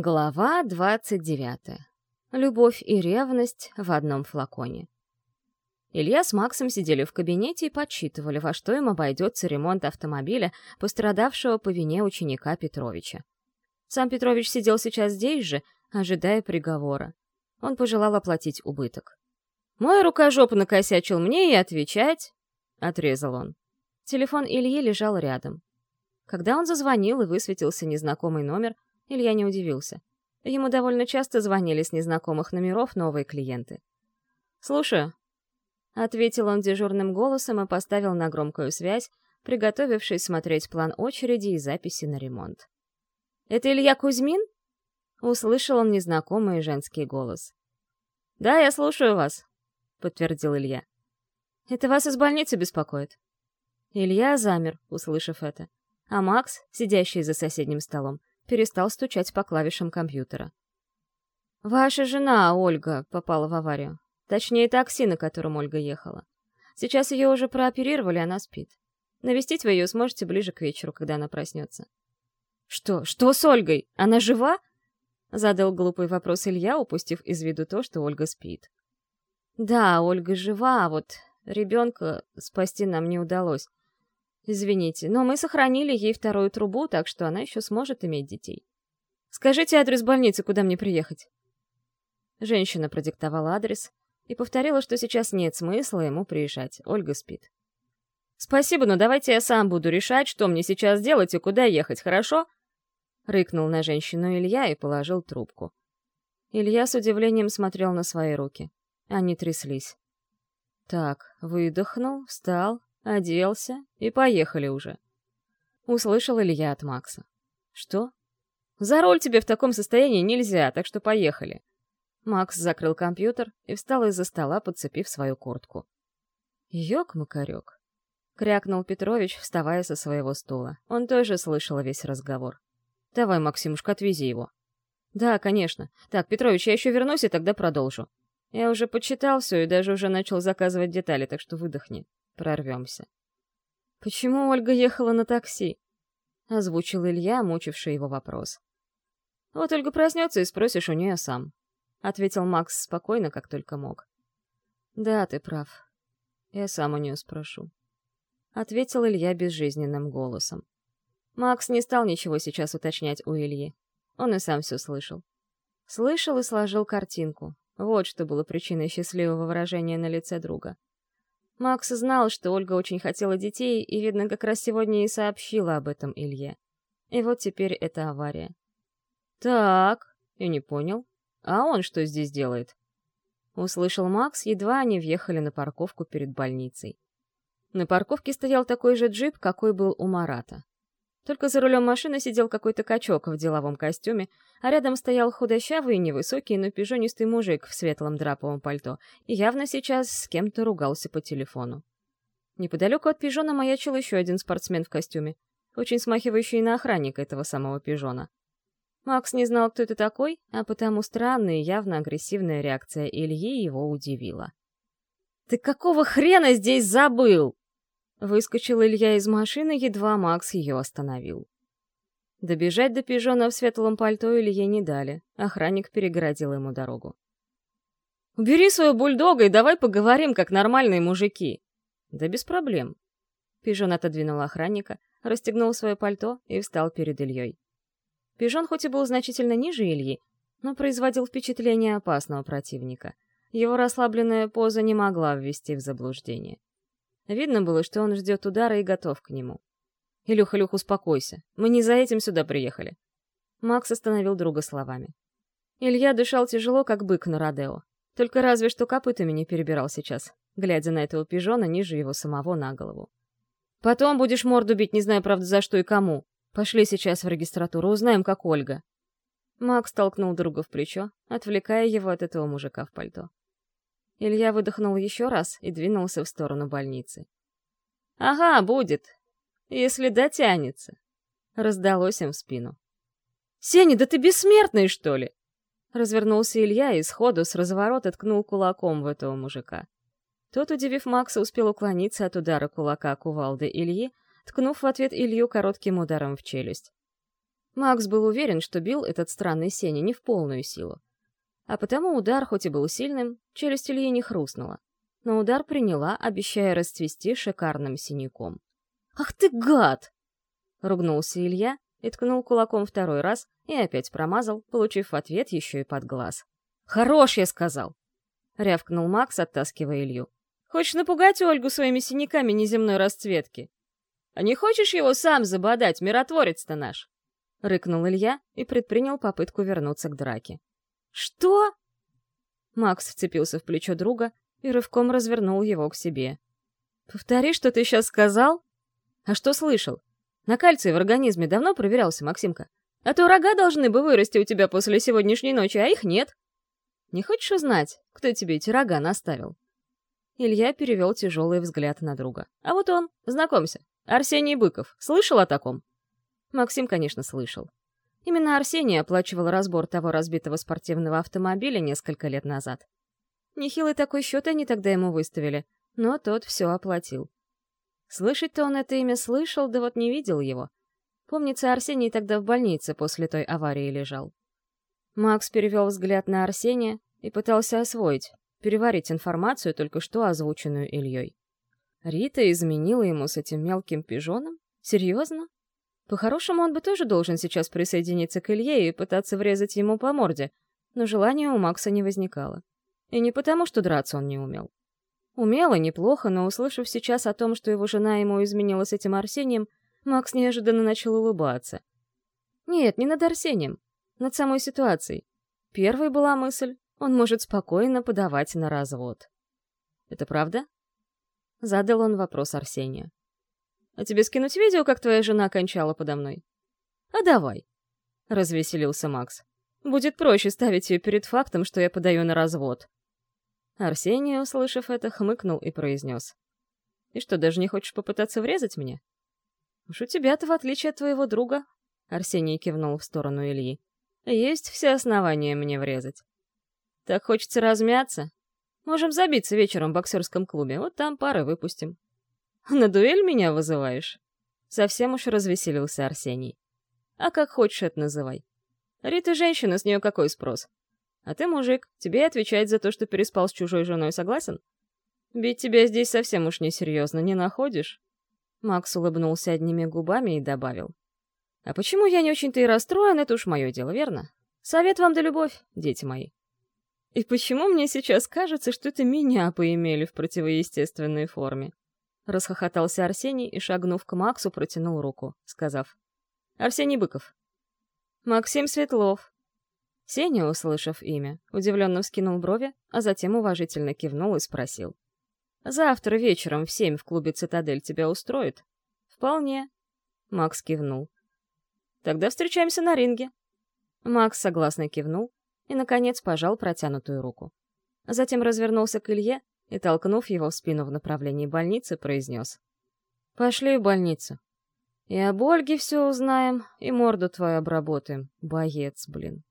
Глава 29. Любовь и ревность в одном флаконе. Илья с Максом сидели в кабинете и подсчитывали, во что им обойдется ремонт автомобиля, пострадавшего по вине ученика Петровича. Сам Петрович сидел сейчас здесь же, ожидая приговора. Он пожелал оплатить убыток. «Мой рукожоп накосячил мне и отвечать», — отрезал он. Телефон Ильи лежал рядом. Когда он зазвонил и высветился незнакомый номер — Илья не удивился. Ему довольно часто звонили с незнакомых номеров новые клиенты. «Слушаю», — ответил он дежурным голосом и поставил на громкую связь, приготовившись смотреть план очереди и записи на ремонт. «Это Илья Кузьмин?» — услышал он незнакомый женский голос. «Да, я слушаю вас», — подтвердил Илья. «Это вас из больницы беспокоит?» Илья замер, услышав это, а Макс, сидящий за соседним столом, перестал стучать по клавишам компьютера. «Ваша жена, Ольга, попала в аварию. Точнее, такси, на котором Ольга ехала. Сейчас ее уже прооперировали, она спит. Навестить вы ее сможете ближе к вечеру, когда она проснется». «Что? Что с Ольгой? Она жива?» Задал глупый вопрос Илья, упустив из виду то, что Ольга спит. «Да, Ольга жива, а вот ребенка спасти нам не удалось. Извините, но мы сохранили ей вторую трубу, так что она еще сможет иметь детей. Скажите адрес больницы, куда мне приехать?» Женщина продиктовала адрес и повторила, что сейчас нет смысла ему приезжать. Ольга спит. «Спасибо, но давайте я сам буду решать, что мне сейчас делать и куда ехать, хорошо?» Рыкнул на женщину Илья и положил трубку. Илья с удивлением смотрел на свои руки. Они тряслись. Так, выдохнул, встал, оделся и поехали уже. Услышал Илья от Макса. Что? За руль тебе в таком состоянии нельзя, так что поехали. Макс закрыл компьютер и встал из-за стола, подцепив свою куртку. «Ёк-макарёк!» — крякнул Петрович, вставая со своего стула. Он тоже слышал весь разговор. «Давай, Максимушка, отвези его». «Да, конечно. Так, Петрович, я еще вернусь и тогда продолжу. Я уже почитал все и даже уже начал заказывать детали, так что выдохни прорвемся. «Почему Ольга ехала на такси?» — озвучил Илья, мучивший его вопрос. «Вот Ольга проснется и спросишь у нее сам», — ответил Макс спокойно, как только мог. «Да, ты прав. Я сам у нее спрошу», — ответил Илья безжизненным голосом. Макс не стал ничего сейчас уточнять у Ильи. Он и сам все слышал. Слышал и сложил картинку. Вот что было причиной счастливого выражения на лице друга. Макс знал, что Ольга очень хотела детей, и, видно, как раз сегодня и сообщила об этом Илье. И вот теперь это авария. «Так, я не понял. А он что здесь делает?» Услышал Макс, едва они въехали на парковку перед больницей. На парковке стоял такой же джип, какой был у Марата. Только за рулем машины сидел какой-то качок в деловом костюме, а рядом стоял худощавый и невысокий, но пижонистый мужик в светлом драповом пальто и явно сейчас с кем-то ругался по телефону. Неподалеку от пижона маячил еще один спортсмен в костюме, очень смахивающий на охранника этого самого пижона. Макс не знал, кто это такой, а потому странная и явно агрессивная реакция Ильи его удивила. «Ты какого хрена здесь забыл?» Выскочил Илья из машины, едва Макс ее остановил. Добежать до пижона в светлом пальто Илье не дали. Охранник перегородил ему дорогу. «Убери своего бульдога и давай поговорим, как нормальные мужики». «Да без проблем». Пижон отодвинул охранника, расстегнул свое пальто и встал перед Ильей. Пижон хоть и был значительно ниже Ильи, но производил впечатление опасного противника. Его расслабленная поза не могла ввести в заблуждение. Видно было, что он ждет удара и готов к нему. «Илюха, Илюх, успокойся. Мы не за этим сюда приехали». Макс остановил друга словами. Илья дышал тяжело, как бык на Родео. Только разве что копытами не перебирал сейчас, глядя на этого пижона ниже его самого на голову. «Потом будешь морду бить, не знаю, правда, за что и кому. Пошли сейчас в регистратуру, узнаем, как Ольга». Макс толкнул друга в плечо, отвлекая его от этого мужика в пальто. Илья выдохнул еще раз и двинулся в сторону больницы. «Ага, будет, если дотянется», — раздалось им в спину. «Сеня, да ты бессмертный, что ли?» Развернулся Илья и сходу с разворота ткнул кулаком в этого мужика. Тот, удивив Макса, успел уклониться от удара кулака кувалды Ильи, ткнув в ответ Илью коротким ударом в челюсть. Макс был уверен, что бил этот странный Сеня не в полную силу. А потому удар, хоть и был сильным, челюсть Ильи не хрустнула. Но удар приняла, обещая расцвести шикарным синяком. «Ах ты гад!» — ругнулся Илья и ткнул кулаком второй раз и опять промазал, получив в ответ еще и под глаз. «Хорош, я сказал!» — рявкнул Макс, оттаскивая Илью. «Хочешь напугать Ольгу своими синяками неземной расцветки? А не хочешь его сам забодать, миротворец-то наш?» — рыкнул Илья и предпринял попытку вернуться к драке. «Что?» Макс вцепился в плечо друга и рывком развернул его к себе. «Повтори, что ты сейчас сказал?» «А что слышал? На кальций в организме давно проверялся, Максимка. А то рога должны бы вырасти у тебя после сегодняшней ночи, а их нет. Не хочешь узнать, кто тебе эти рога наставил?» Илья перевел тяжелый взгляд на друга. «А вот он, знакомься, Арсений Быков. Слышал о таком?» Максим, конечно, слышал. Именно Арсений оплачивал разбор того разбитого спортивного автомобиля несколько лет назад. Нехилый такой счет они тогда ему выставили, но тот все оплатил. Слышать-то он это имя слышал, да вот не видел его. Помнится, Арсений тогда в больнице после той аварии лежал. Макс перевел взгляд на Арсения и пытался освоить, переварить информацию, только что озвученную Ильей. Рита изменила ему с этим мелким пижоном? Серьезно? По-хорошему, он бы тоже должен сейчас присоединиться к Илье и пытаться врезать ему по морде, но желания у Макса не возникало. И не потому, что драться он не умел. Умел и неплохо, но, услышав сейчас о том, что его жена ему изменила с этим Арсением, Макс неожиданно начал улыбаться. Нет, не над Арсением, над самой ситуацией. Первой была мысль, он может спокойно подавать на развод. «Это правда?» Задал он вопрос Арсению. А тебе скинуть видео, как твоя жена кончала подо мной? А давай. Развеселился Макс. Будет проще ставить ее перед фактом, что я подаю на развод. Арсений, услышав это, хмыкнул и произнес. «И что, даже не хочешь попытаться врезать мне?» «Уж у тебя-то, в отличие от твоего друга», — Арсений кивнул в сторону Ильи, «есть все основания мне врезать. Так хочется размяться? Можем забиться вечером в боксерском клубе, вот там пары выпустим. На дуэль меня вызываешь?» Совсем уж развеселился Арсений. «А как хочешь это называй. Рита женщина, с нее какой спрос? А ты мужик, тебе отвечать за то, что переспал с чужой женой, согласен? Ведь тебя здесь совсем уж несерьезно, не находишь?» Макс улыбнулся одними губами и добавил. «А почему я не очень-то и расстроен, это уж мое дело, верно? Совет вам да любовь, дети мои. И почему мне сейчас кажется, что это меня поимели в противоестественной форме? Расхохотался Арсений и, шагнув к Максу, протянул руку, сказав. «Арсений Быков». «Максим Светлов». Сеня, услышав имя, удивленно вскинул брови, а затем уважительно кивнул и спросил. «Завтра вечером в семь в клубе «Цитадель» тебя устроит?» «Вполне». Макс кивнул. «Тогда встречаемся на ринге». Макс согласно кивнул и, наконец, пожал протянутую руку. Затем развернулся к Илье и, толкнув его в спину в направлении больницы, произнес. «Пошли в больницу. И об Ольге все узнаем, и морду твою обработаем, боец, блин».